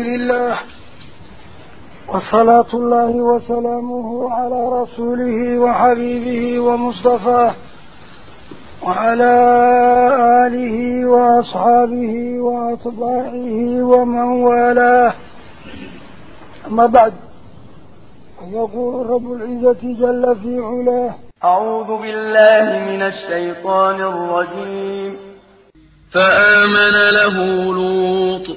لله وصلاة الله وسلامه على رسوله وحبيبه ومصطفاه وعلى آله وأصحابه وأطباعه ومن والاه. أما بعد يقول رب العزة جل في علاه أعوذ بالله من الشيطان الرجيم. فآمن له لوط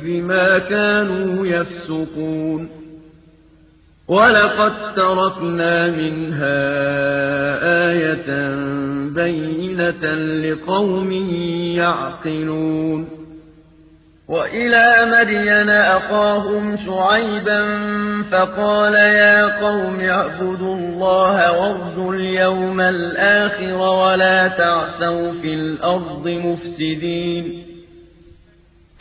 بما كانوا يفسقون. ولقد تركنا منها آية بينة لقوم يعقلون. وإلى مدين أخاهم شعيبا فقال يا قوم اعبدوا الله وارجوا اليوم الآخر ولا تعثوا في الأرض مفسدين.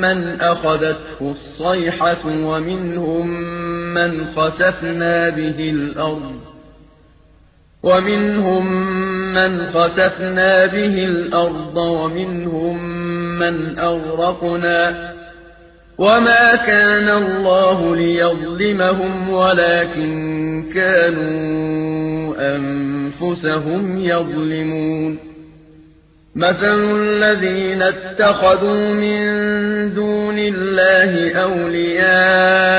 من أخذته الصيحة ومنهم من خسفنا به الأرض ومنهم من خسفنا به الأرض ومنهم من أغرقنا وما كان الله ليظلمهم ولكن كانوا أنفسهم يظلمون مثل الذين اتخذوا من دون الله أولياء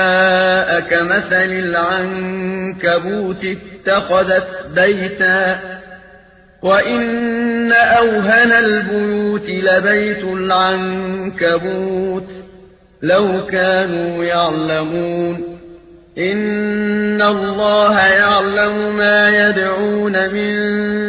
كمثل العنكبوت اتخذت بيتا وإن أوهن البيوت لبيت العنكبوت لو كانوا يعلمون إن الله يعلم ما يدعون من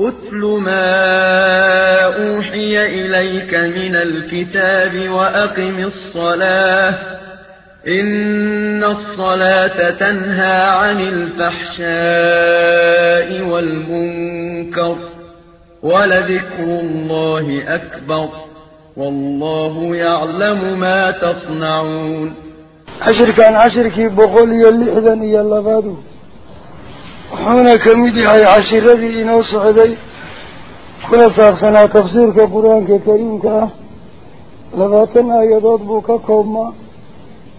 أتل ما أوحي إليك من الكتاب وأقم الصلاة إن الصلاة تنهى عن الفحشاء والمنكر ولذكر الله أكبر والله يعلم ما تصنعون عشر كان عشر كي بقول يلي إذن يلا بادو. وحونا كميدي هاي عشيرتي إنو سعودي كنا ساقسنا تفسير كقرآن كريم كا. لغاتن آيادات بوكا كوما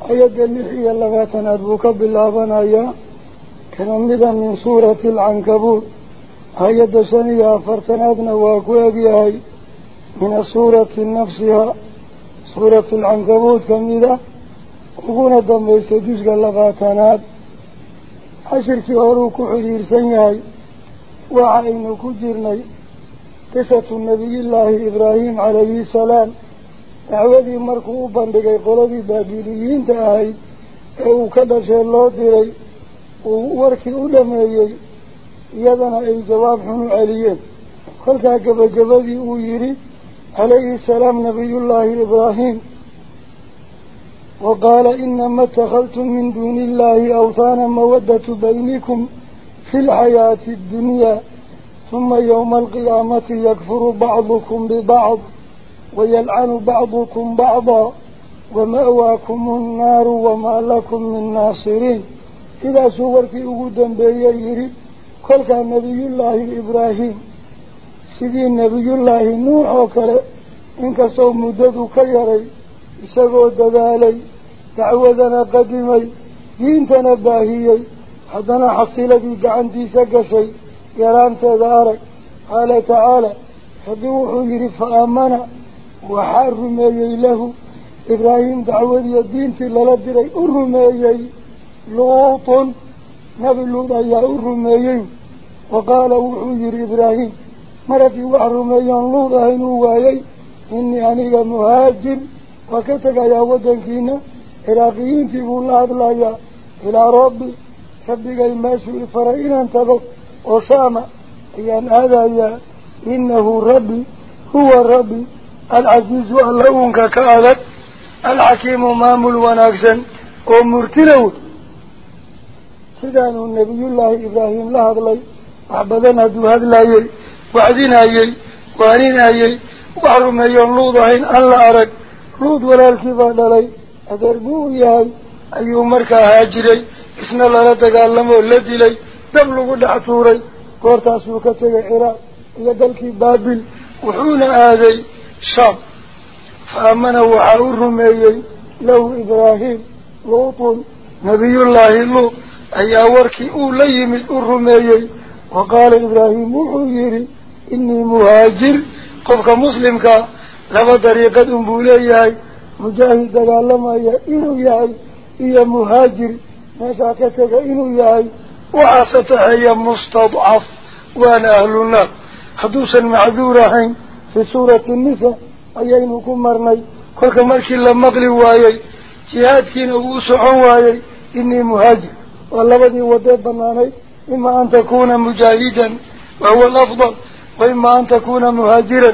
آياد اللحية لغاتن أدبوكا باللابان آيا كنمدا من سورة العنكبوت. آياد سنية فرتنادنا واكواقي هاي. من سورة نفسها سورة العنكبوت كميدا وقونا دمبيست جزء لغاتناد حشرك أولوك حذير سنهاي وعينك جرني قصة النبي الله إبراهيم عليه السلام. أعوذي مركوبا بقي قلبي بابيليين تهاي. أو كدرش الله ديري. ووركي أولمي يدنا أي جواب حن عليين. قلتها قبل قبل يري عليه السلام نبي الله إبراهيم. وقال إنما اتخذتم من دون الله أوثانا مودة بينكم في الحياة الدنيا ثم يوم القيامة يكفر بعضكم ببعض ويلعن بعضكم بعضا ومأواكم النار وما لكم من ناصرين. إذا سورك أقودا بييري كل كان نبي الله إبراهيم. سيدي نبي الله نوح وكره إنك سو مدد كيري. إساقو دذالي تعوذنا قدمي دين تنباهيي حدنا حصيلة بيقعن دي سقسي يرام تذارك قال تعالى حدوح يرفع أمنا وحار ميي له إبراهيم دعوذي الدين تلالدري أر ميي لوط نبي اللوط أي أر ميي وقال وحير إبراهيم مرفي وحر ميي اللوط أين إني أنا مهاجر وكتك يا ودنكينا عراقيين تقول الله أدلايا إلى ربي ربك الماسو إفرائيل انتظر وصام أيان هذا يا. إنه ربي هو ربي العزيز اللونك كالت الحكيم مامل ونكسا ومرتلو. سيدان النبي الله إبراهيم الله أدلاي وعبدنا دو هدلاي وعدنا يي وعنينا يي وحرم ينلوضهين الله أرد. luud لود ولا الكفا للي أدربوه يهي أيو مركا هاجري إسنا الله لا لتقالمه الذي لي تبلغ العطوري كورتا سوكة العراء لدلك بابل وحون آذي شام فأمنه وحاور رميي له إبراهيم لوطن نبي الله له أي أولي من الرميي وقال إبراهيم محيري إني مهاجر قفك مسلمك لما طريقت أمبوليه مجاهد يا إنو ياي يا مهاجر مساكتك إنو ياي وعاستها يا مستضعف وان أهلنا. حدوسا معذورا حين في سورة النساء أيينكم مرني كلك ملك الله مغلي وايي جهادك نغوص عوايي إني مهاجر. واللبدي وضيب بناني إما أن تكون مجاهدا وهو الأفضل وإما أن تكون مهاجرا.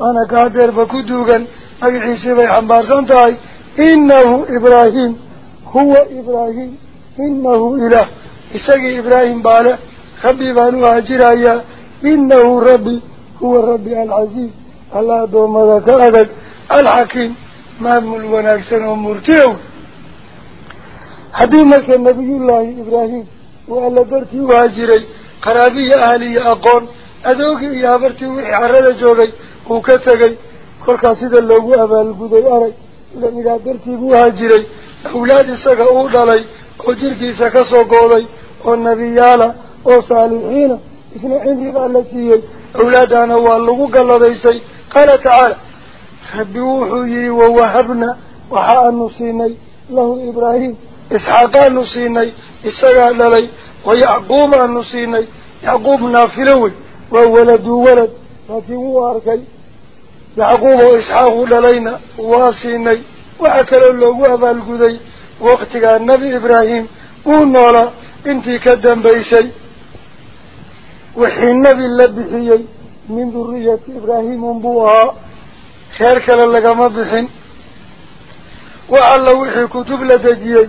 إبراهيم ما أنا قادر بكدوغا أجعيسي بي حنبار سنتاي إنه إبراهيم. هو إبراهيم. إنه إله. إساقي إبراهيم بالا. ربي بانو هاجرايا. إنه ربي. هو ربي العزيز. الله دوم ذاك أدك الحكيم. مامل ونكسن وكتغي كل قصيد اللوغو أبا القدي أري لأن إذا درتي وهاجري أولاد سكا أولي وجركي سكا سوقولي والنبيالا وصالحين إسنا عندي بالسيي أولادنا واللغو قال ليسي قال تعالى ربي وحيي ووهبنا وحاء نصيني له إبراهيم إسحاق نصيني إسحاق للي ويعقوب نصيني يعقوب نافلوي وولد ولد لكن هو يعقوب وإسحاق للينا واسيني وأكل اللغو أبا القدي وقتك النبي إبراهيم ونولا انتي كدن بيسي وحي النبي اللبحيي من ذرية إبراهيم بوها خير كلا لقما بحن وعلى وحي كتب لدجيي.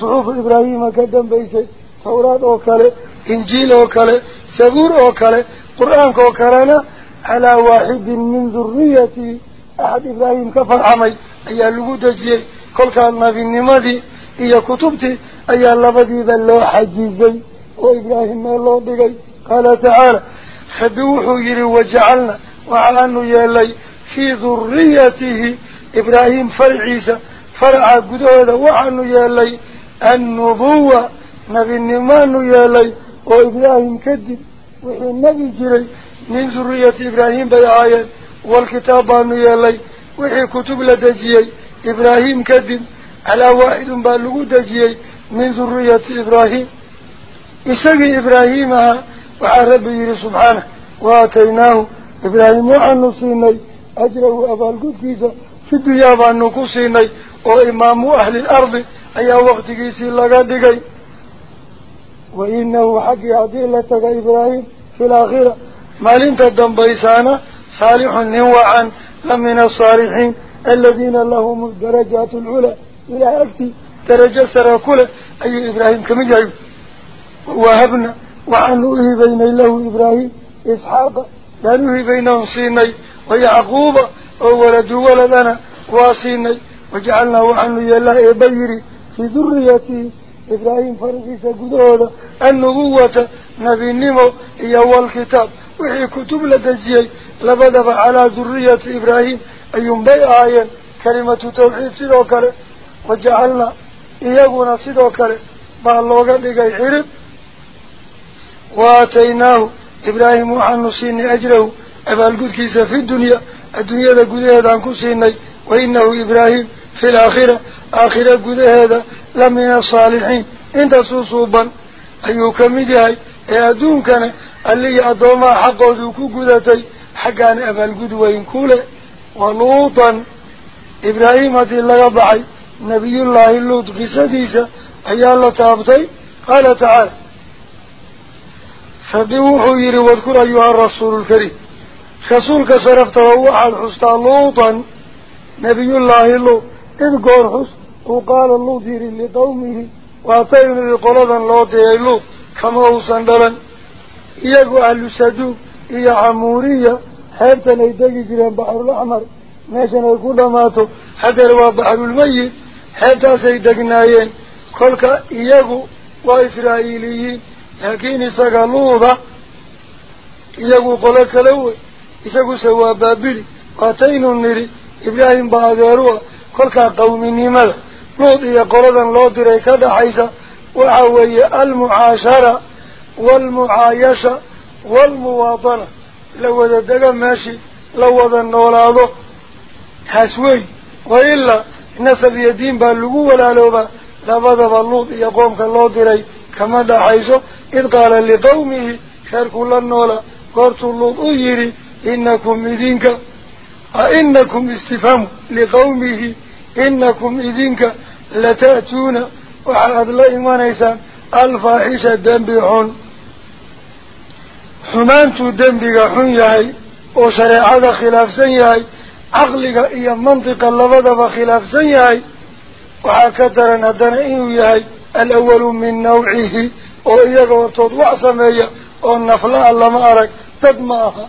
صحوف إبراهيم كدن بيسي توراة أوكالي إنجيل أوكالي سبور أوكالي قرآن أوكالينا على واحد من ذرية أحد إبراهيم كفر عمي. أي اللغو دجيي كل كان نبي النمدي إيا كتبتي أي اللبدي اللو حجيزي وإبراهيم الله بقي قال تعالى خدوحوا يري وجعلنا. وعلانه يالي في ذريته. إبراهيم فرعيسى فرع قدوه وعنه يالي النبوة. نبي النمان يالي وإبراهيم كذب وحي النبي جري. من ذرية إبراهيم بيعايا والكتاب عنه يالي وحي كتب لدجيي. إبراهيم كذب على واحد بالغو دجيي. من ذرية إبراهيم. إساقي إبراهيمها وعن ربي سبحانه. وآتيناه. إبراهيم وعن نصيني أجره أبا القدكيسة في الدنيا بأن نقصيني وإمام أهل الأرض. أي وقت كيسي لغا وإنه حقي عديلة إبراهيم في الآخرة. ما لنت الدنبيسانة صالح نوعا لمن الصالحين الذين لهم الدرجات العلى إلى أكتي درجة سراكولة أي إبراهيم كمجايب وهبنا. وعنه بين له إبراهيم إسحاق. لأنه بينهم صيني ويعقوب. وولد ولدنا واصيني وجعلناه عنه يلا إبيري. في ذريته إبراهيم فرقيس قدوه النبوة نبي وحي كتب لدجي لبدب على ذرية إبراهيم أيهم بي آية كلمة توحيد سيدوكري وجعلنا إيقنا سيدوكري ما اللوغة لغي حرب وآتيناه إبراهيم وحن نصيني أجره أبا القدكيسة في الدنيا. الدنيا ذا قد هذا نصيني وإنه إبراهيم في الآخرة. آخرة قد هذا لمن الصالحين. انت صوصوبا أيو يأدون كان اللي أدوما حقه ذوكو قدتي حقان أبا القدوين كوله ولوطا إبراهيم هذه الله بعي نبي الله اللوط قصديسة أي الله تابطي قال تعالى فبوحوا يري واذكر أيها الرسول الكريم رسولك صرفت ووحى الحسطى لوطا نبي الله اللوط إذ وقال اللوط يري لقومه واتينا لقلدا لوط اللوط كما هو سندلا إيقو أهل السدوك إيا عمورية حيبتا نيدقي جرين بحر الأحمر hadeer waa baxrulmayit xeebtaasay degnaayeen kolka iyagu waa israa'iiliyiin laakiin isaga luuda iyagu qolo kala wey isaguse waa baabili waataynu nidhi ibraahim baa adeeru ah kolkaa qawminimada luud iyo qoladan loo diray ka dhaxaysa وعوي المعاشرة والمعايشة والمواطنة. لو ذا ماشي لو ذا هذا حسوي. وإلا نسب يدين باللغو ولا لغة لبدا باللغة يقوم كاللغة كما دا حيثه إذ قال لقومه شاركوا الله النولا قرط اللغة يري إنكم إذنك أإنكم استفهموا لقومه إنكم إذنك لتأتون وحد الله إيمانيسان الفاحشة khilaafsan yahay caqliga iyo mantiqa labadaba khilaafsan yahay waxaa ka daran haddana inuu yahay alawalu min nawcihi oo iyaga hortood wax sameeya oo nafla-a lama arag dad ma aha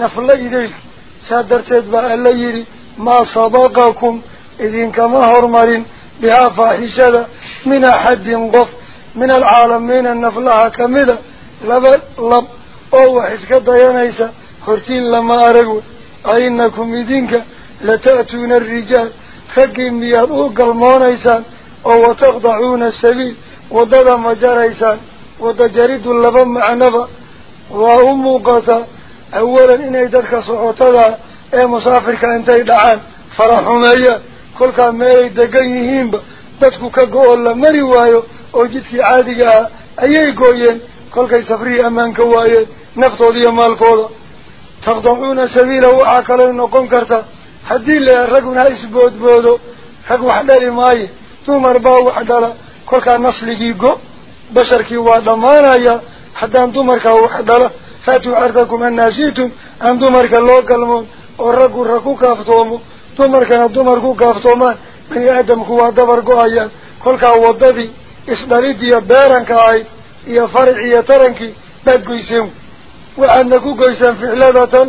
nafla idaylki saa darteed baa alla yidhi maa sabaqakum idinkama hormarin بها فاحشة من أحد قف من العالمين النفلها كمذا. لب لب أو حسك ضيانيسا خرتين لما أرقوا أينكم يدينك لتأتون الرجال. فقين بيضوك المونيسا أو تغضعون السبيل. ودد مجاريسا وضجريد اللب مع نفا وهم قطا أولا إني تلك صحوتها أي مسافر كانت إدعان فرحوا مياه. Dadku ka go-oo la mari waayo oo jidkii caadiga ah ayay gooyeen kolkay safrihii ammaan ka waayeen naftooda iyo maalkooda taqdacuuna sabiila waxaa kaloo noqon karta haddii la raguna ha isboodboodo rag wax dhali maayo dumar baa wax dhala kolkaa nasligii go basharkii waa dhammaanaya haddaan dumarkaa wax dhala faatuu cardakum annaashitum aan dumarka loo galmoon oo raggu rag ku kaaftoomo dumarkana dumar ku kaaftoomaan bani aadamku waa dabar go-ayaan kolkaa waddadii isdhalidiyo beeranka ahayd iyo faric iyo tarankii baad goyseen waxaadna ku goysaan ficladatan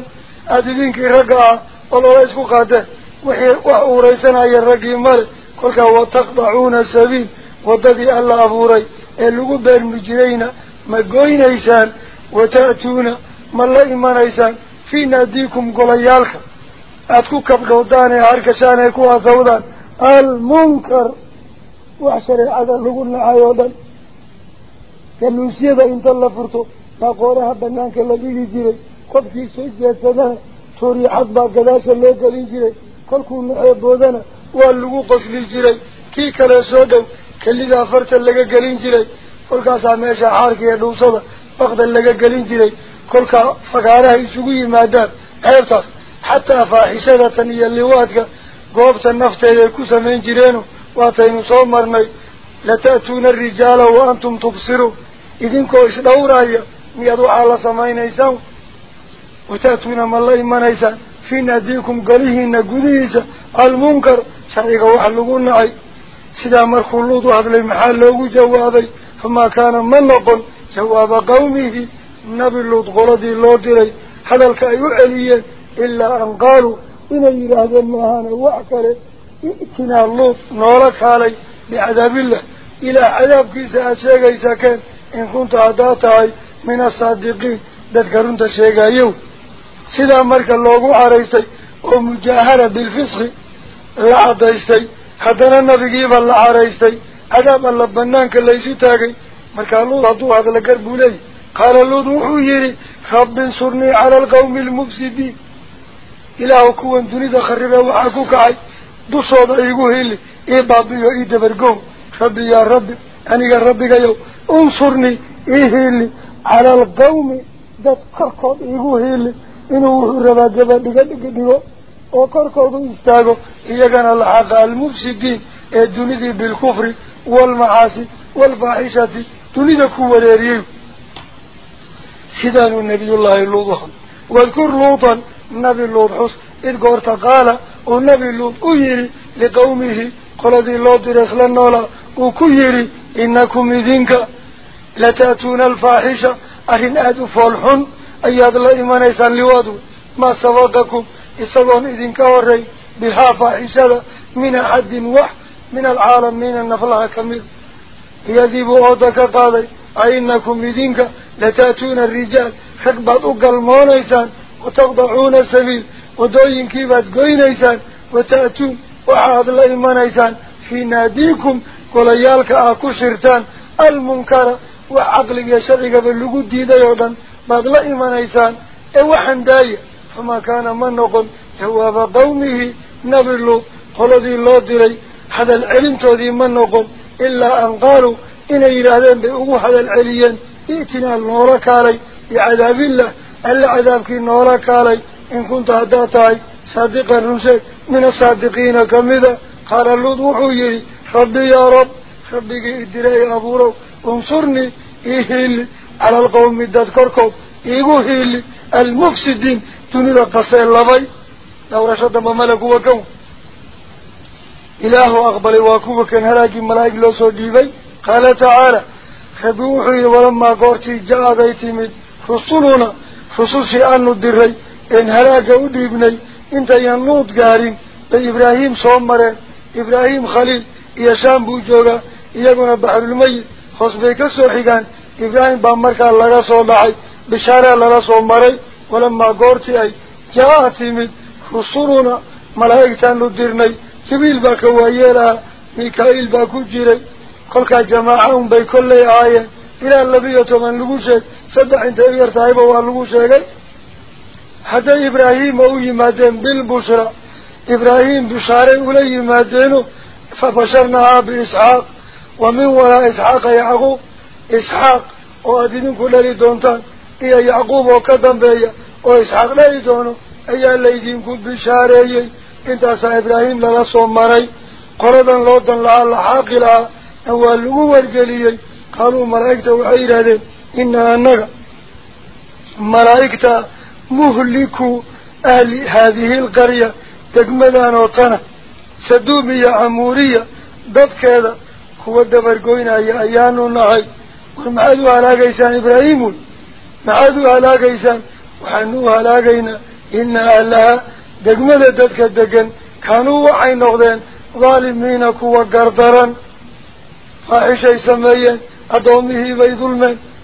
aada idinkii ragga ah oo loola isku qaadeen wixii wax uuraysanaya raggii male kolkaa wataqdacuuna sabiil waddadii alla abuuray ee lagu beermi jirayna ma goynaysaan wata'tuuna ma la imanaysaan fii naadiikum golayaalka aada ku kabdhowdaan ee harkashaan ee ku asawdaan almunkar wax shareecada lagu nacay oo dhan galuusyada inta la furto baa qooraha banaanka la dhigi jiray qofkii soo jeedsadana tuuryaxad baa gadaasha loo gelin jiray kolkuu naxeeboodana waa lagu qosli jiray kii kale soo dhow kelidaa farta laga gelin jiray kolkaasaa meesha xaarka iyo dhuusada bakda laga gelin jiray kolkaa fagaaraha isugu yimaadaan ceebtaas ay ku samayn jireeno waataynu soo marnay lata'tuuna arijaala wa antum tubsiruun idinkoo isdhowraya miyaad waxaa la samaynaysaan wata'tuuna ma la imanaysaan fii naadiikum golihiina gudihiisa almunkar sharciga wax lagu nacay sidaa markuu luud u hadlay maxaa loogu jawaabay famaa kaana ma noqon jawaaba qawmihi nabi luud qoladii loo diray hadalka ay u celiyeen inay yidhaahdeen maahana wax kale i'tinaa luud noola kaalay bicadaabillah ilaah cadaabkiisa aada sheegaysaa keen in kunta haddaad tahay min asaadiqiin dadka runta sheegayow sidaa marka loogu caraystay oo mujaahara bilfisqi la cadaystay haddana nabigiiba la caraystay cadaab alla banaanka laysu taagay markaa luud hadduu hadla gar buu leeyahy qaala luud wuxuu yidhi rabbi insurnii cala alqawmi almufsidiin ilaahu kuwan dunida kharibee waxaa ku kacay dushooda iigu hili ii baabiyo ii dabargow rabbi yaa rabbi aniga rabbigayow unsurnii ii hili cala alqawmi dad korkood iigu hili inuu wuxuu rabaa gabadhiga dhiga dhigo oo korkoodu istaago iyagana laxaqa almufsidiin ee dunidii bilkufri waalmacaasi waalfaaxishati dunida ku wareeriyey sidaanuu nabiyullaahi luud ahaa wadkur luutan نبي اللوت حس إذ إدغور تقال ونبي اللوت أهيري لقومه قلدي اللوت رسلنا له وكهيري إنكم إذنك لتأتون الفاحشة أهن أدو فالحن أياد الله إيمانيسا لوادو ما سواقكم إصابهم إذنك وري بها فاحشة من أحد وح من العالم من النفلها كمير يذيب أودك قالي أينكم إذنك لتأتون الرجال حقبض أقل مونيسان وتقضعون السبيل ودوين كيبات قوينيسان وتأتون وحاد الله منيسان في ناديكم قليالك آكو شرطان المنكر وعقل يشغيك باللغو الدين يوضا بعد الله منيسان اوحن إيه داية. فما كان من نقل جواب قومه نبي اللوب قل ذي الله ديري. هذا العلم تذي من نقل. إلا أن قالوا إن إلهان بأقو هذا العليان ائتنا المركاري بعذاب الله. Cadaabkii noola kaalay in kunta haddaad tahay صادقا رسك من الصادقين كمذا؟ قال اللوط وحويري ربي يا رب ربي إدري أبورو انصرني إيهيل على القوم الدذكركم إيهيل المفسدين ملايك خصوصي أنه الدري إن هلاك أديبني إنت ينلوط قارين لإبراهيم صومرين إبراهيم خليل يشام بوجوغا يقول بحر الميت خصبيك السوحيقان إبراهيم بامركا لغا صومعي بشارة لغا صومري ولما قرتي أي جاءتي من رسولنا ملايكتان لدرني جبيل باك ويلا ميكائيل باكو جيري بي صدح انت يرتعيبه واللغوشك حتى إبراهيم أو يمادين بالبشرة إبراهيم بشارة أولي يمادينه فبشرناها بإسحاق ومن وراء إسحاق يعقوب إسحاق وأدين كل لدونتان إيا يعقوب وكذن بيا وإسحاق لا يدونه أيها الليدين كل بشارة انت أسا إبراهيم للا صومري قردا لودا لها لحاق لها أول أول قالوا ملائكة وحيرا إنا أنك ملائكة مهلكوا أهل هذه القرية تقمدان وطنة. سدومية عمورية ضد كذا هو الدبر قوينا يا أيان النهي ومعادوا على قيسان إبراهيم. معادوا على قيسان وحنوها على قينا إن أهلها دقمدة ضدك الدقن كانوا وحي نغدين ظالمين كوا قردرا فاحشة سميين أدومه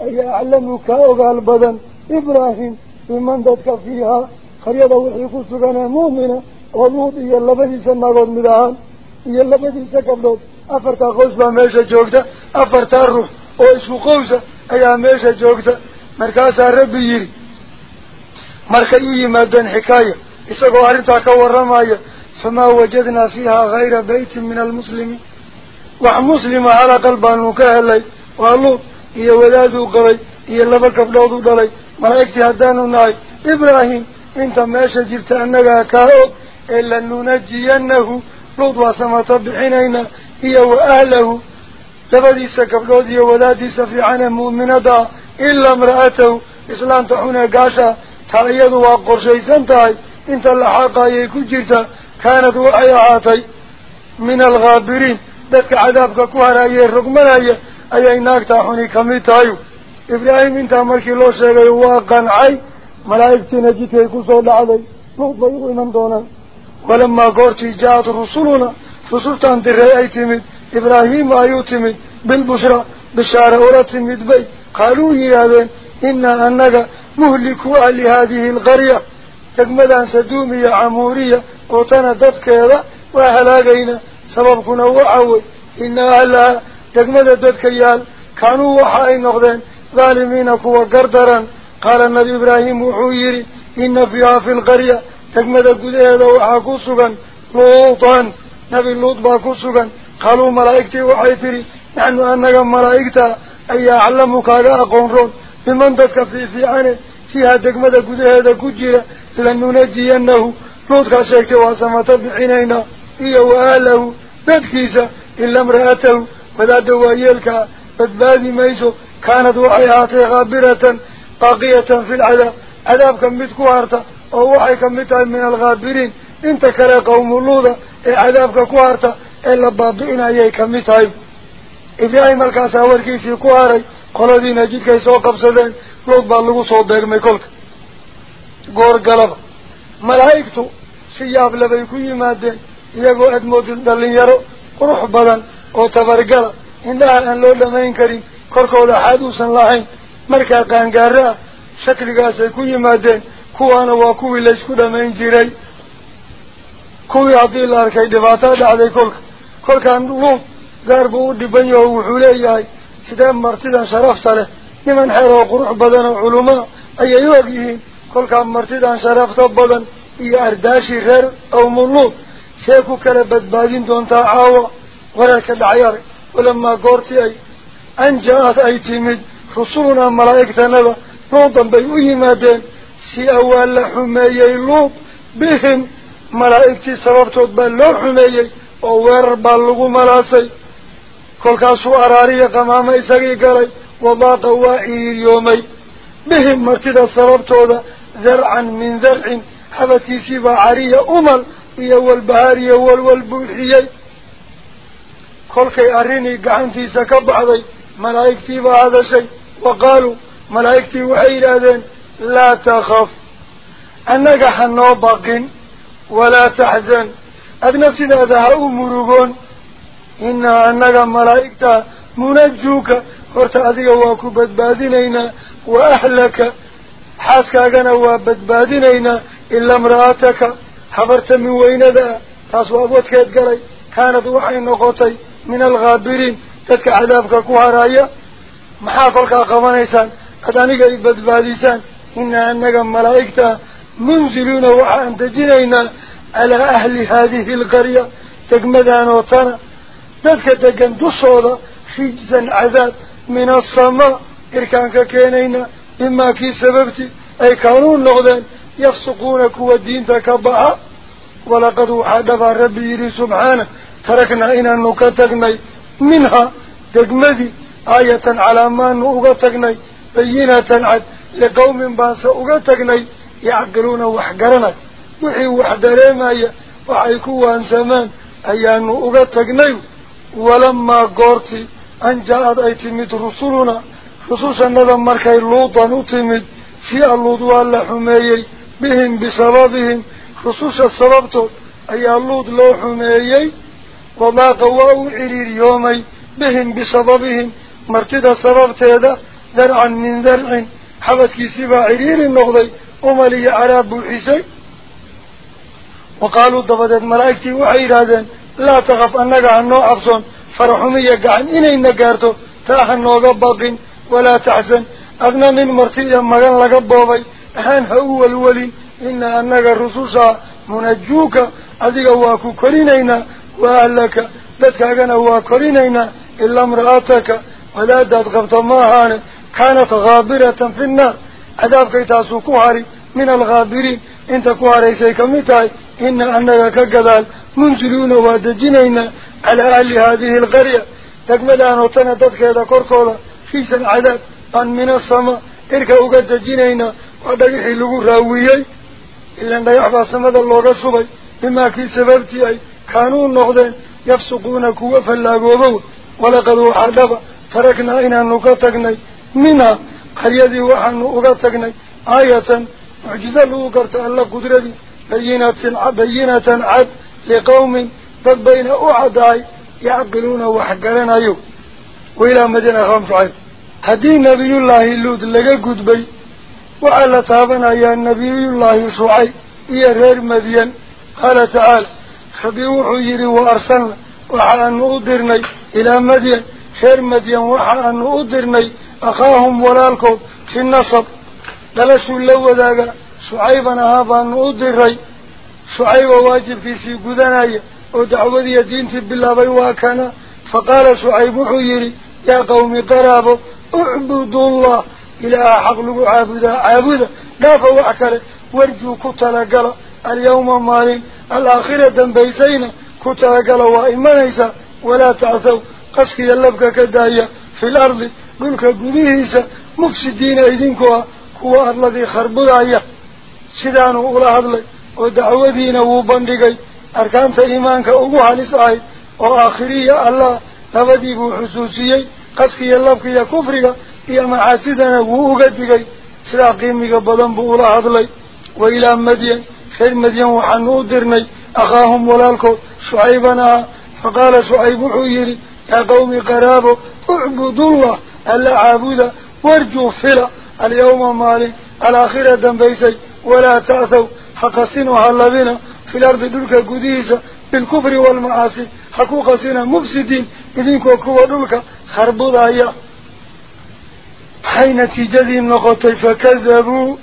من أعلمك أغال بدن. إبراهيم بمن ددك فيها قرية وحيكو سكنا مؤمنة. واللوط إيا اللبدي سنقود مدهان. إيا اللبدي سكبلوت أفرتا قوسبا ميشا جوكتا. أفرتا الروح. وإسو قوسا أيا ميشا جوكتا. مركاسا ربي يري. مركي مادن حكاية. إساقو أرنتا كورمايا فما وجدنا إيا ودادو قلي إيا لبك بلوضو دلي ملائكتي هدانو ناي إبراهيم انت ماشا جبت أنك كاوك إلا ننجينه لوط وسمت بحنينا إيا وأهله لبدي سكبلوض إيا ودادي سفيعنا مؤمنة إلا امرأته إسلام تحونا قاشا تغيض وقرشي سنتاي انت اللحاقا يكو جرتا كانت وحياتي من الغابرين dadka cadaabka ku haraayee rogmanaya أي ناك تحني كميت أيو. إبراهيم أنت أمرك الله شجع واقن عي ملاكتي نجيت يكوسول علي نوب يقول من دونا. ولما قرتي جاءت رسولنا فصرت عند رأيت من إبراهيم أيوت من بالبشرة بشارة أورت من بي. قالوا يا ذن إن أنجا مهلكوا لهذه القرية. تجمد عن سدومية عمورية قطنا دبك هذا وهلاقينا سببكنا وعوي. إنا الله دقمده دكيال كانوا وحاي نغدين ظالمين كوا قردرا قال النبي إبراهيم وحويري إن فيها في القرية دقمده قديدة وحاكوسوغا لوطا نبي اللوط باكوسوغا قالوا ملايكتي وحيتري نحن أنك ملايكتا أي أعلمك على قمر بمن دك في عن فيها دقمده قديدة كجيرة لن ننجي أنه لوط كاسيكتي واسمة بحينينا إيه وآله دكيسة إلا امرأته waxay ahaatay khaabiratan baaqiyatan fi lcadaab cadaabka mid ku harta oo waxay kamid tahay min alkhaabiriin inta kale qawmuluuda ee cadaabka ku harta ee la baabi'inayay kamid tahay ibraahim halkaasaa warkiisii ku haray qoladiina jidkay soo qabsadeen lood baa lagu soo beegmay kolka goorgalaba malaa'igtu si yaablabay ku yimaadeen iyagoo aad moodid dhalinyaro qurux oo tabargala indhaha aan loo dhamayn karin korkooda xaad uusan lahayn markaa qaangaaro ah shakligaasay ku yimaadeen kuwaana waa kuwii laysku dhamayn jiray kuwii haddii la arkay dhibaato dhacday kolka kolkaan luud gaar buu u dhiban yaho wuxuu leeyahay sidee martidan sharafta leh niman xeer oo qurux badan oo culumaa ayay og yihiin kolkaa martidan sharafta badan iyo ardaashii reer awmuluud see ku kala badbaadin doontaa caawa وراك العيار ولما قرت أي أن جاءت أي تمد رسولنا ملائكة نبا لوطا بيوه مادين سي أول حميي لوط بهم ملائكة سببتوا بلو حميي أوير بلغو ملاسي. كل كاسو أراري قماما إساقي قري وضاق وائير يومي. بهم مرتدى سببتوا ذرعا من ذرع حبتي سيبا عارية أمل يوال بهاري يوال والبوحيي. Wa qaaluu malaa'igtii waxay yidhaahdeen laa takhaf annaga ha noo baqin walaa taxzan adna sidaada ha u murugoon inaa annaga malaa'igta munajuuka horta adiga waa ku badbaadinaynaa wa ahlaka xaaskaagana waa badbaadinaynaa ilaa imra'ataka habarta min weynada ah taas waa wadkeed galay kaanad waxay noqotay من الغابرين. تدك عذابك كوهرايا. محافلك قوانيسان. قدانيك بدباديسان. إن أنك ملائكتا منزلون وحان تجينينا على أهل هذه القرية. تقمدان وطانا تدك تقن دصولا خجزا عذاب من الصماء إركانك كينينا إما كي سببتي أي كانون لغدا يفسقونك والدين بها ولقد وحدف ربي سبحانه. تركنا إنا نكتقني. منها تجمدي آية على ما نكتقني. بينا تنعد لقوم باس أكتقني. يعقلون وحقرنا. وحي وحدرين أي وحيكوان زمان. أي أن أكتقني ولما قرتي أن جاءت أي تمت رسولنا. خصوصا نظام مركي لوطا نتمت سيء اللوط والحميي بهم بسببهم. رسوس السببتو أي اللود لوحهم أيي وما قواهو عرير يومي بهم بسببهم مرتدى سببت هذا درعا من درع حبت كسبا عرير النغضي أملي عراب الحسي وقالوا ضبطت مرأيكتي وعيرا لا تغف أنك عنو عفصن فرحمي يقعن إني نقارتو تاهن نوغبق ولا تحزن أغنى من مرتدى مغان لقبوبي أهان هو الولي wa ahlaka dadkaagana waa korinaynaa ilaa imra'ataka wadaadaad qabta ma ahaane kaanat haabiratan fi nnaar cadaabkay taasuu ku hari min alghaabiriin inta ku haraysay kamid tahay ina annaga ka gadaal munziluuna waa dejinaynaa calaa ahli haadihi alqarya degmadaan oo tana dadkeeda korkooda fiisan cadaab aan min asamaa irka uga dejinaynaa waa dhagaxii lagu raawiyey dhagax baa samada looga shubay bimaa kii sababtii ay kaanuu noqdeen yafsuquuna kuwa fallaagoobow walaqad waxaa dhaba taraknaa inaanu ka tagnay minha qaryadii waxaanu uga tagnay aayatan mucjizo lagu garta alla qudradii bayinatin bayinatan cad liqawmin dad bayna u caddahay yacqiluuna wax garanayo wailaa madiina akhwaam shucayb وعلى تابنا يا النبي الله شعي يا رير مدين. قال تعالى خبيو حجري وأرسلنا وحال أن أدرني إلى مدين. خير مدين وحال أن أدرني أخاهم ولالكم في النصب. دلسوا اللو ذاك شعيبا هابا أن أدري شعيب واجب في سيقودنا ودعوة يدين تب بالله بيواكنا فقال شعيب حجري يا قوم قرابوا اعبدوا الله إلى حق عابدا عابدا نافا وعكرة وارجو كتلا قلا اليوم مالين الآخرة دنبيسين كتلا قلا وإما إيسا ولا تعثوا قسك يلبك كدايا في الأرض. منك قديه إيسا مفسدين أيدينكوا هو الذي خربوا دايا سيدانو أولا هدلي ودعوة دينا وبندقاي أركانت إيمانك أبوها نسعي وآخرية الله. نفديه حسوسيي قسك يلبك يا كفرقا يا عاسدنا وقدقي سلاقي قيمك بضن بولا عضلي وإلى مدين خير مدين وحنودرني أخاهم ولا الكو شعيبنا. فقال شعيب حويري يا قوم قرابه اعبدوا الله ألا عابده وارجو فلا. اليوم مالي دم دنبيسي ولا تأثوا. حق سينو هالبنا في الأرض دولك قديسة بالكفر والمعاصي. حقوق سينو مفسدين بذنكو كوى دولك خربوا ضعيه حين نتيجة النقطة؟ فكذبوا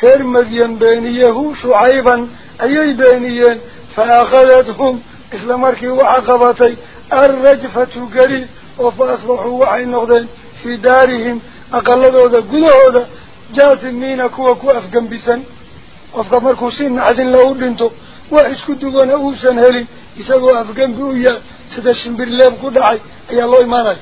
خير مدين بينية شعيبا أي بينيين فأخذتهم إسلامركي وعقبتي الرجفة قريب وفأصبحوا وحي نغضين في دارهم. أقلدوا ذا قلعوا ذا جاثمين كوا كوا si naxdin la u dhinto wax isku duwana uusan helin isagoo afgembi u yaal sida shimbirleeb ku dhacay ayaa loo imaanaya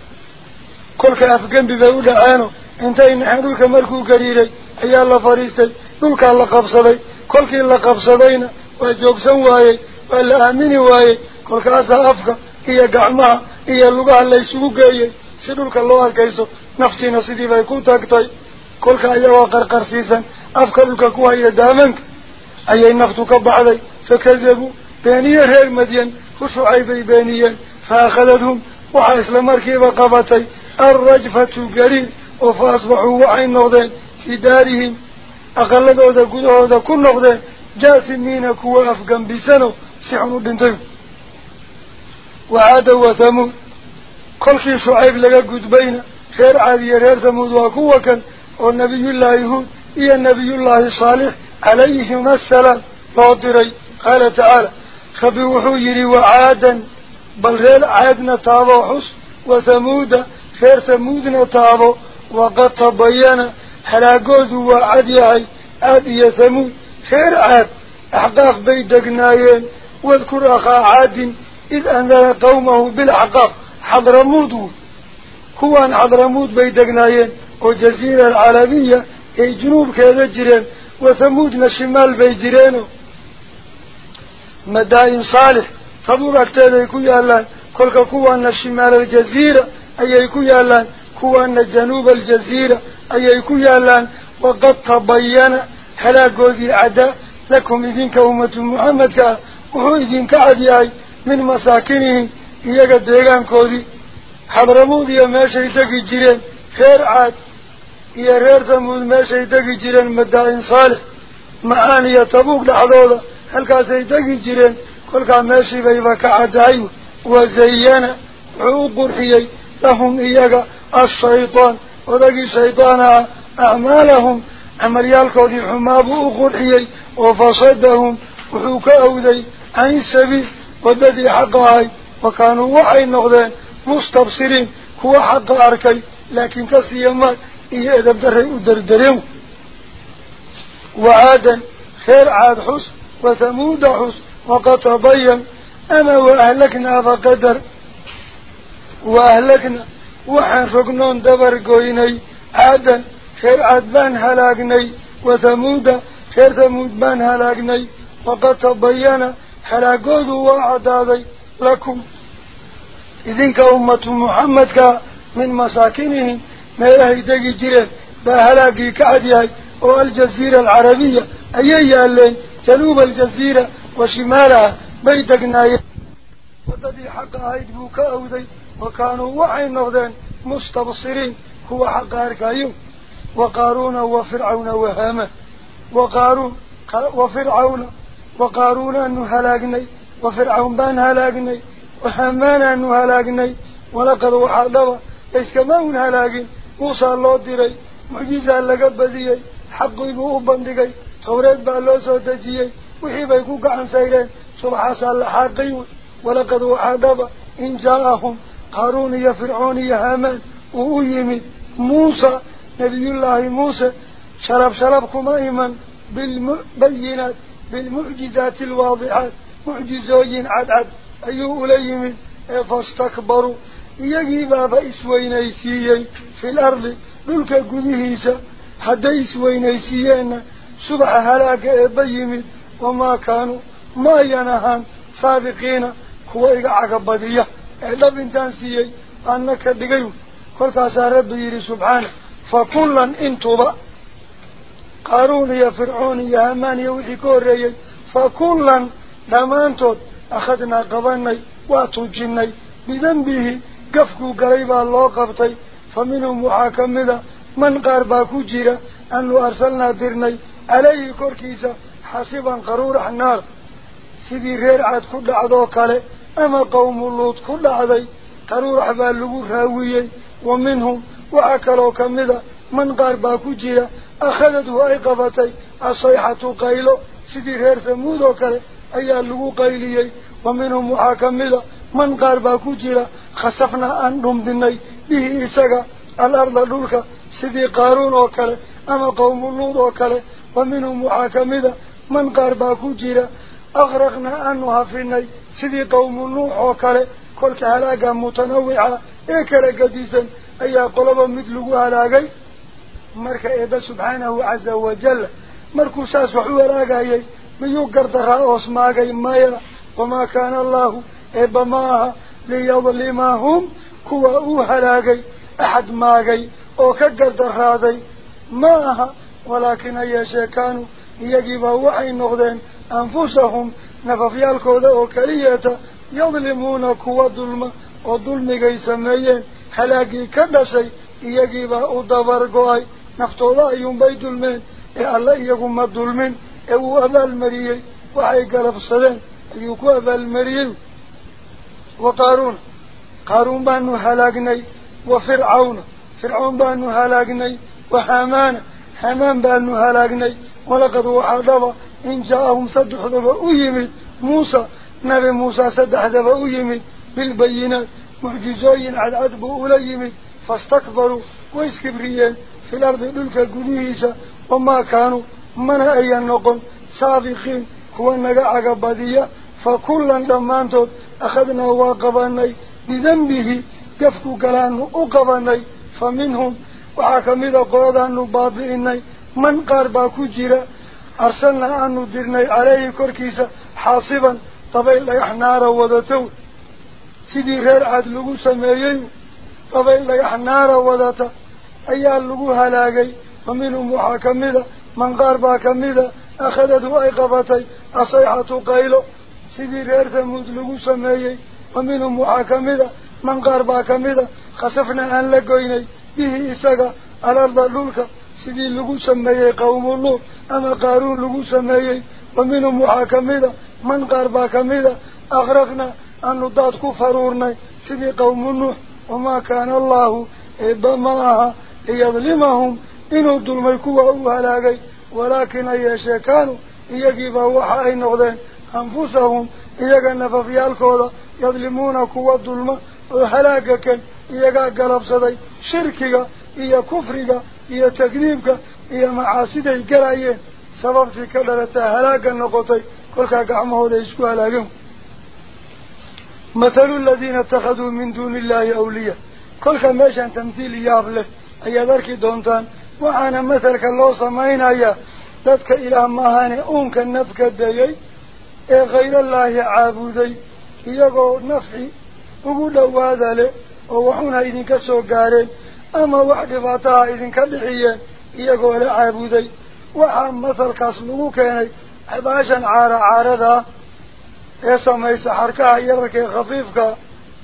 kolka afgembi bay u dhaceeno انت انتين حنوك مركو قريري اي الله فريستي نلقى الله قبصدي كل الله قبصدينا واجوكسن وايي وإلا أميني وايي كل كاسا أفكا إيا قعماء إيا اللغة اللي سوقي سنلقى الله كيسو نفتينا سيدي بايكو تاكتاي كل كايا واقر قرسيسا أفكا لك كوايا دامنك أيا النفتو كبعدي فكذبوا بانية هير مدين وشعيبي بانيا فأخذتهم وحيس لمركي وقبتي الرجفة قريب وفاصبحوا وعين نغدين في دارهم. أقلدوا ذا قدوا ذا كل نغدين جاسمين كوا أفقن بسنو سحنوا بنتهم. وعادوا وثمو كل شيء شعيب لقى قدبين خير عادي غير ثمود وكوا كان. والنبي الله يهود إيا النبي الله الصالح عليهم السلام. فاضري قال تعالى خبوحوا يري وعادا بل غير عادنا تابوحوا وثمود خير ثمودنا تابوحوا وقد تبين حلاقود وعديعي أبي يسمو خير عاد أحقاق بيدقنايين. واذكر أخا عاد إذ أنذر قومه بالحقاق حضرمود كوان حضرمود بيدقنايين. وجزيرة العالمية هي جنوب كذا جيران وثمودنا الشمال بيجيرانه مدائن صالح. طبور أكتاد يكون الله كل كوان الشمال الجزيرة. أي يكون الله هو أن جنوب الجزيرة أي يكون يالان وقد تبين حلاقه في عدا لكم إذنك أمة محمد وهو إذنك عدي من مساكنه يقد ديغان كودي حضرموه ديه ماشي تاكي جيرين خير عاد. يرير تموه ماشي تاكي جيرين مدائن صالح. معاني يتبوك لحضوه هل كاسي تاكي جيرين كل كان ماشي بيبا كعدي وزينا. عوض قرحيي. لهم إياك الشيطان. وذكي شيطان أعمالهم. عمليا القضي حمابه أخرحيي وفصدهم وحوك أودي عن السبيل وددي حقها وكانوا وحي النغذين مستبصرين. هو حق أركي. لكن كثيرا ما إيه أدب دري أدردريو وعادا خير عاد حس وثمود حس وقد تبين أنا وأهلكنا فقدر. وأهلكنا. وحن رقنون دبر قويني. عادا خير عدبان هلاقني. وثمودا خير ثمود ثمودبان هلاقني. وقد تبين هلاقود وعدادي لكم. إذنك أمة محمد من مساكنهم ما يهي دقي جيران. بهلاقي كعدي والجزيرة العربية. أيها اللين جنوب الجزيرة وشمالها. بيدقنا وقد حقها يدبوك أوذي. وكانوا وعي النغدين مستبصرين هو حق أركايو وقارون وفرعون وهامة. وقارون وفرعون وقارون أنه هلاقني. وفرعون بان هلاقني. وحمان أنه هلاقني. ولقد وحده ليس كمان هلاقين؟ وصال الله ديري. معجزة لك بذيي حق يبوه بندقي. توريد بألوسة تجيي. وحي بيكوك عن سيرين. سبحان الله حقيو ولقد وحده إن جاءهم قارون يا فرعون يا هامان وقيمت موسى نبي الله موسى شرب شربكم أيمن بالبينات بالمعجزات الواضحات معجزوين عد عد. ايو اليمن فاستكبروا. يجيبا فإسوين ايسيين في الأرض. بلك قديهيسا حد إسوين ايسيين سبح هلاك ايبيمن وما كانوا. ما ينهان. سابقين. كوائق عقبديه إذا انتان سيئي أنك دقيو قلت أسارب يري سبحانه. فكلا انتبا قارون يا فرعون يا همان يا وحكور ريي فكلا دمانتو أخذنا قباني واتو جيني بذنبه قفكو قريبا الله قبطي. فمنهم محاكم ذا من قارباكو جيرا أنو أرسلنا ديرني. عليه كوركيسا حاسبا قرور حنار سيدي غير عاد كل عضوك أما قوم اللوت كل عدي كانوا رحبا لقوه ومنهم وأكلوا كمدا من غربا كجيرا أخذته أي قفتي الصيحة قيلو سيدي غير ثمودو كلي أي اللقو قيلي ومنهم وأكمدا من غربا كجيرا خسفنا أن رمضني به إساقا الأرض للك سيدي قارون وكلي أما قوم اللوت وكلي ومنهم وأكمدا من غربا كجيرا أغرقنا أنها فيني سيدي قوم نوح وكالي كل كهلاقا متنوعة إيكالا قديسا أي قلبا مثلقوا هلاقي مركا إيبا سبحانه عز وجل مركو ساس وحو هلاقاي ميو قردها أسماقاي مايا وما كان الله إيبا ماها ليظلمهم كوا أو هلاقاي أحد ماقاي أو كقردها هذي ماها نففيال كودا وكالية يظلمون كوا ظلم وظلم يسميين حلاقي كذا شيء يجب أدبر قوي نفتوضا يوم بي ظلمين إيه الله يقوم الظلمين إيه أبا المريي وحي قلب صدين يكو أبا المريي وقارون قارون بانو هلاقني وفرعون فرعون بانو هلاقني وحامان حمان إن جاءهم صدح ذبا أيمد موسى نبي موسى صدح ذبا أيمد بالبينات معجزوين على عدب أوليمد فاستكبروا ويسكبريين في الأرض دلك قديسة. وما كانوا من أي النقم؟ سابقين. هو النقع قبضية فكلا دمانتود أخذنا واقباني بذنبه قفكو قلانه أقباني فمنهم baabi'inay man qaar baa ku jira dabayl dhagax naara wadatow sidii reer cad lagu sameeyey dabayl dhagax naara wadata ayaa lagu halaagay wa minhum waxaa kamida man qaar baa kamida akhadadu ay qabatay asayxatu qaylo sidii reer tamuud lagu sameeyey wa minhum waxaa kamida man qaar baa kamida khasafna aan la goynay bihi isaga alarda dhulka qaaruun lagu sameeyey wa minhum waxaa kamida man qaar baa kamida aqraqna aanu daad ku faruurnay sidii qawmu nuux wamaa kaana allahu eebba ma aha liyadlimahum inuu dulmay kuwa u halaagay walaakin ha yeeshee kaanuu iyagiibaa waxa ay noqdeen anfusahum iyaga nafafyaalkooda yadlimuuna kuwa dulma oo halaaga kan iyagaa galabsaday shirkiga iyo kufriga iyo takdiibka iyo macaasiday galayeen sababtii ka dhalataa halaaga noqotay kolkaa gacmahooda ay isku halaageen mathalu aladiina ittakhaduu min duuni illaahi awliya kolka meeshaan tamthiil yaab leh ayaad arki doontaan waxaana mathalka loo samaynayaa dadka ilaah maahane uunka nafka dayay ee khayrallaahi caabuday iyagoo nafci ugu dhawaada leh oo waxuna idinka soo gaareen xarkaha yararka ee khafiifka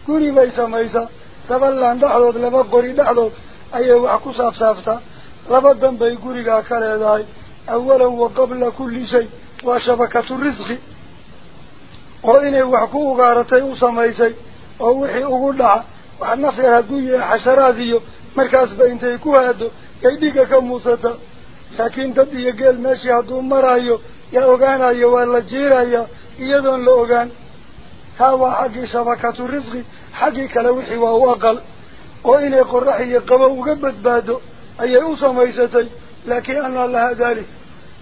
guri bay samaysa laba laan dhexdood laba qori dhexdood ayay wax ku saafsaaftaa laba dan bay gurigaa ka leedahay awalan wa qabla kulli shay waa shabakatu risqi oo inay wax ku ugaaratay u samaysay oo wixii ugu dhaca wax naf yar hadduu yahay xasharaad iyo iyo geel meeshii hadduu marayo yaa ogaanayo waa la jiiraya iyadoon la ogaan taa waa xaggii shabakatu risqi xaggii kale wixii waa u aqal oo inay qorax iyo qabow uga badbaado ayay u samaysatay laakiin anaa lahaa daalik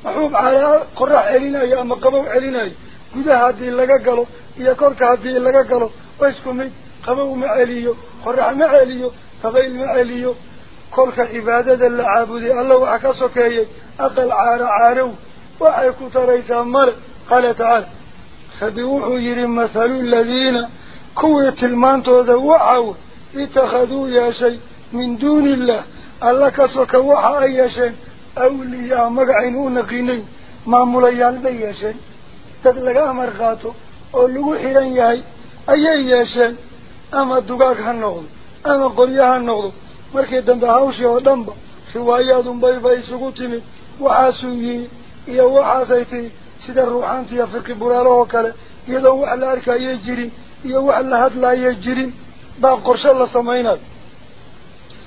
maxuub calaa qorax celinayo ama qabow celinayo gudaha haddii laga galo iyo korka haddii laga galo waa isku mid qabow ma celiyo qorax ma celiyo waxa ka sokeeyey aqal caaro caarow waxay ku taraysaa male qaala tacaala rabi wuxuu yidhi mathalu aladiina kuwii tilmaantooda waxaw itakhaduu yeeshay min duuni illah alla ka soka waxa ay yeesheen awliyaa magacaynu u naqiinayn maamulayaal bay yeesheen dad laga amar qaato oo lagu xiran yahay ayay yeesheen ama dugaag ha noqdo hawshii oo dhanba riwaayaad unbayba isugu timid waxaasuu yihi iyo waxaasay tihi sida ruuxaantiiyo firqi buraalahoo kale iyadoo wax la arkayay jirin iyo wax la hadlayay jirin baa qorshe la samaynayo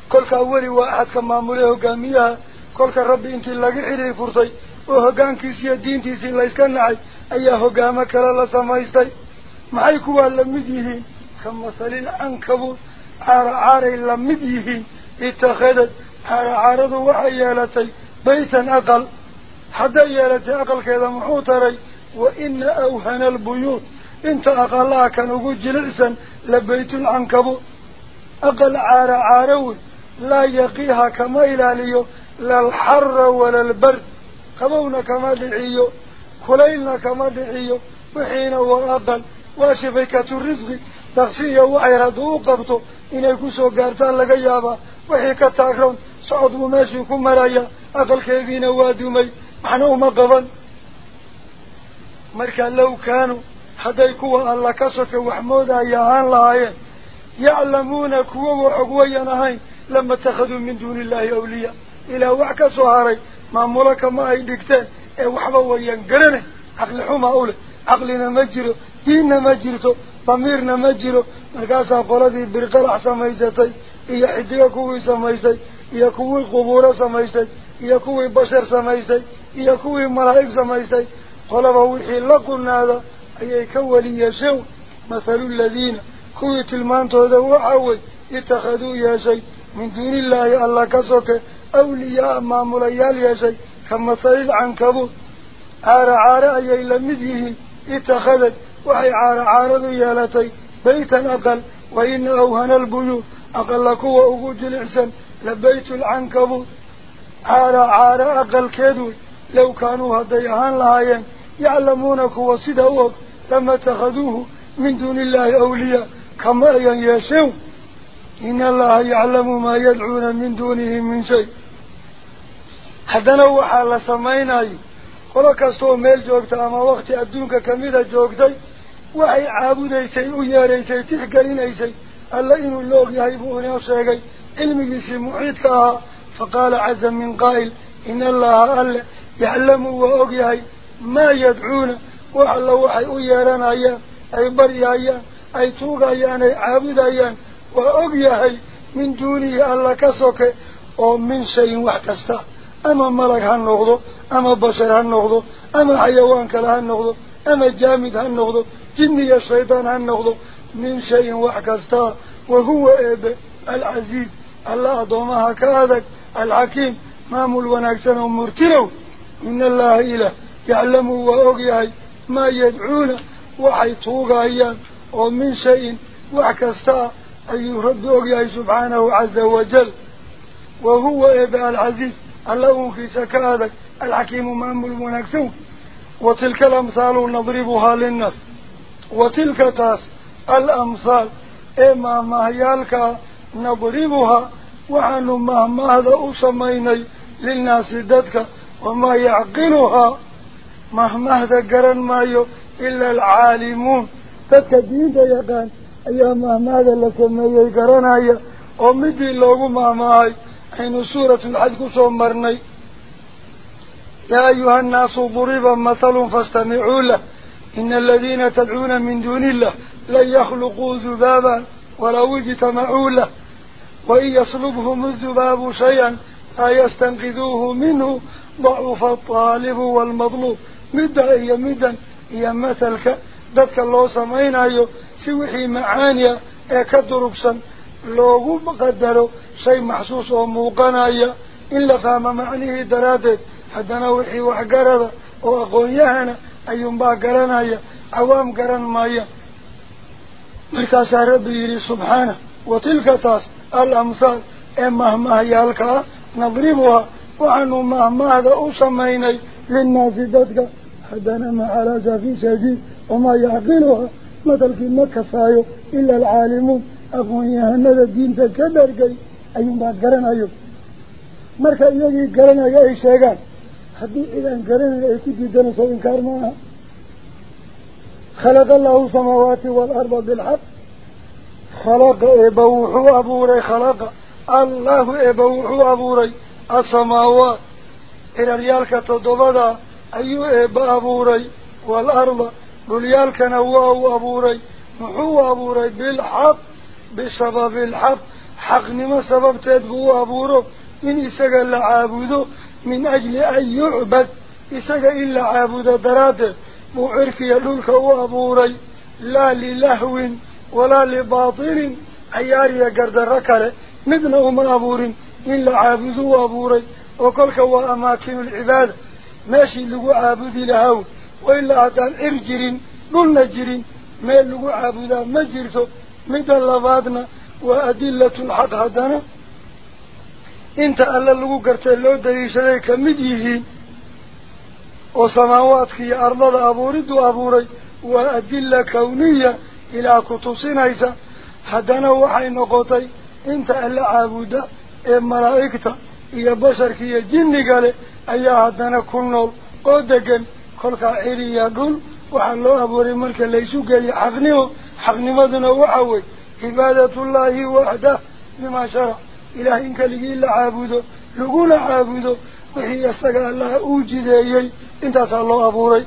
kolkaa weli waa axadka maamule hogaamiyaha kolka rabbi intii laga xiriir furtay oo hoggaankiisi iyo diintiisii layska nacay ayaa hoggaamo kale la samaystay maxay kuwaa lamid yihiin ka masalil cankabuud عاري لمديه اتخذت على عارض وحيالتي بيتا أقل. حتى يالتي أقل كذا محوطري. وإن أوهن البيوت. إنت أقلها كان أقول جلسا لبيت العنكب أقل عار عاروي لا يقيها كما إلى ليه لا الحر ولا البر قبونا كما دعيه كلينا كما دعيه وحين وأقل. واشفكة الرزق. تغسي يو عيرا دو قبطو إنه كسو قارتان لغا يابا. وحي كتاكرون. سعود بماشي كمرايا أقل كيبين وادو مي. معنو مقبن مركا لو كانوا حديكوا الله كسك وحمودا يهان لهاي. يعلمون كوا وحقويا نهاي لما اتخذوا من دون الله أولياء. إلى وعك سهاري. ما ملك ما يدكتان اي إيه وحبا وينقرنه. عقل حما أولي. عقلنا مجره ديننا مجرته ضميرنا مجلو مركاسا قولتي برقرع سميستي إيا إدي أكوي سميستي إيا كوي قبورة سميستي إيا كوي بشر سميستي إيا كوي ملايك سميستي قولوا ووحي لكم هذا أي كولي يشو مثل الذين كوي تلمانتو هذا وحاول يتخذوا يا شي من دون الله الله كسوك أولياء ما مليال يا شي كمثل العنكبوت عار عار أي لمده اتخذت وحي عارض يالتي بيتا أقل وإن أوهن البيوت أقل لكو أقود الإحسن لبيت العنكب عار عار أقل كيدو لو كانوا هديهان لهايين يعلمونك وصدوك لما تخذوه من دون الله أولياء كما ينيشو إن الله يعلم ما يدعون من دونه من شيء. حدنا وحال سمعيناي قولك استو ميل جوكتا أما وقت أدونك كميدا جوكتاي. Og yahay buu inoo sheegay cilmigiisii muxiidka ahaa faqaala caza min qaa'il in allaha alle yaclamu waa og yahay maa yadcuuna wax alla waxay u yeeranayaan ay baryayaan ay tuugayaan ay caabudayaan waa og yahay min duunihi alla ka soke oo min shayin wax kasta ama malag ha noqdo ama bashar ha noqdo ama xayawaan kale ha noqdo ama jaamid ha noqdo يا شيطان الشيطان هنغضو من شيء وعكستا وهو إيب العزيز. الله دومها كهذا العكيم مامل ونكسن ومرتلو. إن الله إله يعلمه وأغيهي ما يدعون وحيطوغ أيام ومن شيء وعكستا أيه رب أغيهي سبحانه عز وجل. وهو إيب العزيز. الله في كهذا العكيم مامل ونكسن. وتلك الأمثال نضربها للناس. وتلك تاس الأمثال. إيه إما مهيالك نضربها؟ وعن مهما هذا أسميني للناس ذاتك؟ وما يعقلها؟ مهما هذا قرن مايو إلا العالمون. فتدين ديقان أي مهما هذا لسميه قرن هيا؟ ومدي اللوغو ما هاي حين سورة الحجق سومرني يا أيها الناس ضرب مثل فاستمعوا له. إن الذين تدعون من دون الله لن يخلقوا ذبابا ولو اجتمعوا له. وإن يصلبهم الذباب شيئا أيستنقذوه منه ضعف الطالب والمظلوب مدى أي مدى هي مثلك ذاتك الله سمعين أيه سوحي معانيا أكد ربسا لو قدروا شيء محسوس وموقنا أيه إلا فهم معنيه درادة. حدنا وحي وحقرد وأقول يهنا أيهم باقران أي عوام قران ما أي مركز ربي سبحانه وتلك تاس الأمثال هما هي الكا نضربها وعنو مهما هذا أسميني للناس ذاتك حدنا ما على في سجي وما يعقلها مثل في مكة سايو إلا العالمون أقول يهنا الدين تكبر جاي أيهم باقران أيهم مركز يجي قران أيهم inkaar ma aha khalaqa allahu samaawaati waalarda bilxaq khalaqa eeba wuxuu abuuray khalaqa allahu eeba wuxuu abuuray asamaawaat ciraryaalka toddobada ayuu eeba abuuray waalarda dhulyaalkana waa uu abuuray muxuu abuuray bilxaq bisababi alxaq xaqnimo sababteed buu u abuuro in isaga la caabudo من أجل أن يعبد إسك إلا عابد دراد معركي للك وأبوري لا للهو ولا لباطل أياري قرد الركال مدنهم أبور إلا عابد وأبوري وكلك وأماكن العباد. ماشي لقوا عابد لهو وإلا أدان إرجر للنجر ما لقوا عابد مجرته مدن لبادنا وأدلة حد هدنا gartee loo daliishaday ka mid yihiin oo samaawaadka iyo ardada abuuriddu abuuray waa adilla kawniya ilaa ku tusinaysa haddana waxay noqotay inta alle caabuda ee malaa'igta iyo basharka iyo jinniga leh ayaa haddana ku nool oo degan kolkaa ciriya dhul waxaa loo abuuray marka laysu geeyo xaqnimo xaqnimaduna waxa wey cibaadatullaahi waxdah bimaa sharac إلى إله إنك لجي الله عابده لقول عابده وحي يستقى الله أوجد أيي إنت أسأل الله أبوري.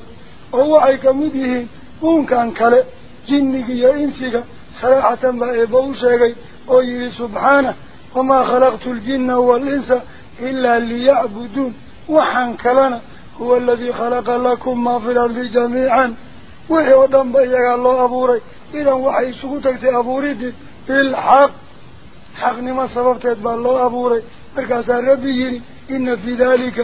وهو عيك مده وإن كان كلا جنك يا إنسك صراحة بأبوشا أي سبحانه وما خلقت الجن والإنس إلا ليعبدون. وحن كلنا هو الذي خلق لكم ما في الأرض جميعا. وهو دنبا يقال الله أبوري. إذا وحي سكوتك أبوري بالحق. Xaqnimo sababteed baa loo abuuray markaasaa rabbi yidhi ina fii daalika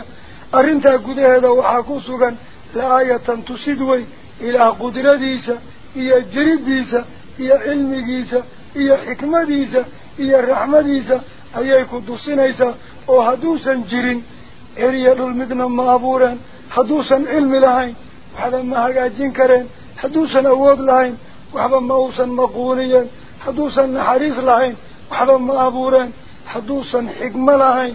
arrintaa gudaheeda waxaa ku sugan la-aayatan tusid weyn ilaah qudradiisa iyo jiridiisa iyo cilmigiisa iyo xikmadiisa iyo raxmadiisa ayay ku tusinaysaa oo hadduusan jirin ceriya dhul midna ma abuureen hadduusan cilmi lahayn waxba ma hagaajin kareen hadduusan awood lahayn waxba ma uusan maquuniyeen hadduusan naxariis lahayn وحبا ما أبورين حدوثا حكم لهاي.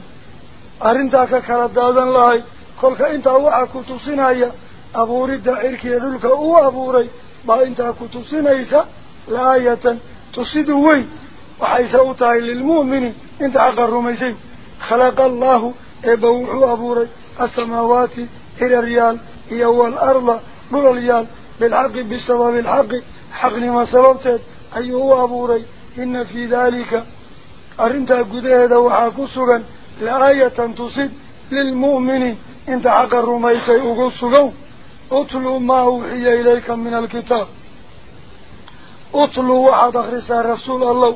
أرنتاك كرادادا لهاي. قولك انت هو أكتو صنايا أبوري الدائر كيدولك هو أبوري. با انت أكتو صنايسا لآية تصدوي وحيث أطاي للمؤمن. انت حق الرميسي خلق الله إبوحو أبوري. السماوات إلى الريال. هي أول أرض للريال بالحق بالسبب الحق. حقني ما سببت. أي هو أبوري. إن في ذلك أرنت قديدة وحاكسوغا لآية تصد للمؤمنين انت حق الرميسي أغسوغو أطلو ما أوحي إليك من الكتاب. أطلو واحد أخرس رسول الله.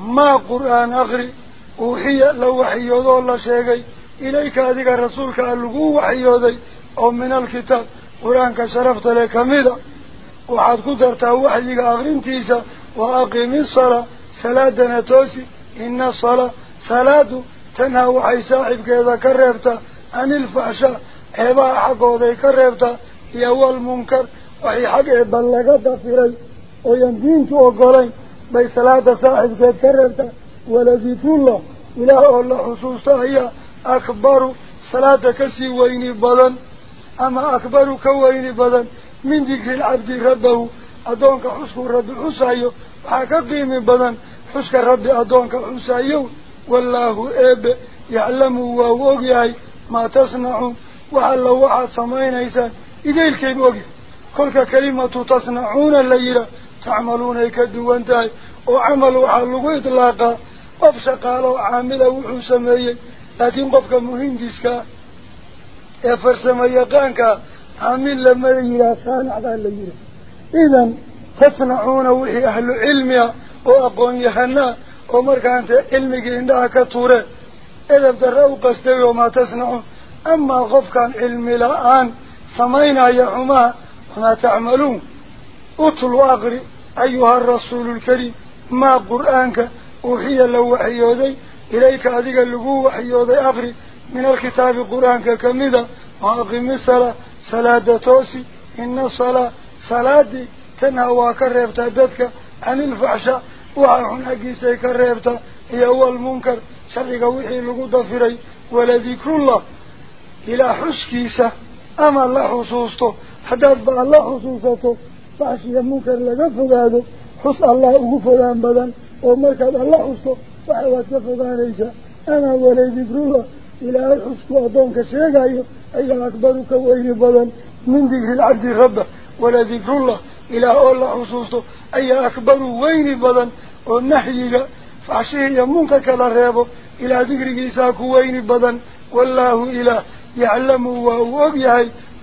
ما قرآن أخري أوحي لو وحي وحيوض الله شيئا إليك هذه الرسول كألغو وحيوضي أو من الكتاب. قرآن كشرفت لك ميدا. وحد وحي وحيك أخرين تيسا وأقيم الصلاة. صلاة نتوسي. إن الصلاة صلاة. تنهى حي صاحبك كذا كررت عن الفحشة إبا حق إذا كررت يهو المنكر. وحي حقه بلغت في ويندين وينبين توقرين. بي صلاة صاحبك إذا كررت ولذيت الله. إله الله حصوصه هي أكبر. صلاة كسي ويني بدن. أما أكبر كويني بدن. من ذكر العبد ربه. Badan xuska rabbi addoonka xusayo wallaahu eebe yaclamu waa u ogyahay maa tasnacuun wax alla waxaad samaynaysaan idaylkaybu ogyahay kolka kelimatu tasnacuuna la yidhaah tacmaluunay ka duwan tahay oo camal waxaa lagu idlaaqaa qof shaqaalo oo caamila wuxuu sameeyey laakiin qofka muhindiska ee farsamo yaqaanka caamil lama yidhaah saanac baa la yidhaah إذن تصنعون وهي أهل علم وأقون يهنا ومرك أنت علمك عندها كثورة إذا بدروا قصدوا وما تصنعون. أما غف كان علمي الآن سمينا يا عما ما تعملون. أطلوا أغري أيها الرسول الكريم. ما قرآنك وحي لو وحيودي إليك أذيك وحي وحيودي أغري. من الكتاب قرآنك كمذا. وأغي مثلا صلاة توسي. إن صلاة reebtaa dadka cani ilfaxshaa waxa xun xaggiisay ka reebtaa iyo walmunkar sharciga wixii lagu dafiray waladikrullah ilaa xuskiisa ama la xusuusto haddaad ba alla xusuusato faxshiya munkar laga fogaado xus allah ugu fogaan badan oo markaad alla xusto waxa waad ka fogaanaysaa ama waladikrullah ilaahay xusku addoonka sheegayo ayaa akbaru ka weyni badan min dikri lcabdi rabba ولذكر الله إلى الله حصوصه أي أكبر وين بدن ونحيك فعشيه يمونك كلا ريبه إلى ذكر إساك وين بدن. والله إله يعلم وهو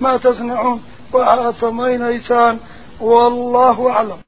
ما تصنعون. وعلى سمين إيسان والله أعلم.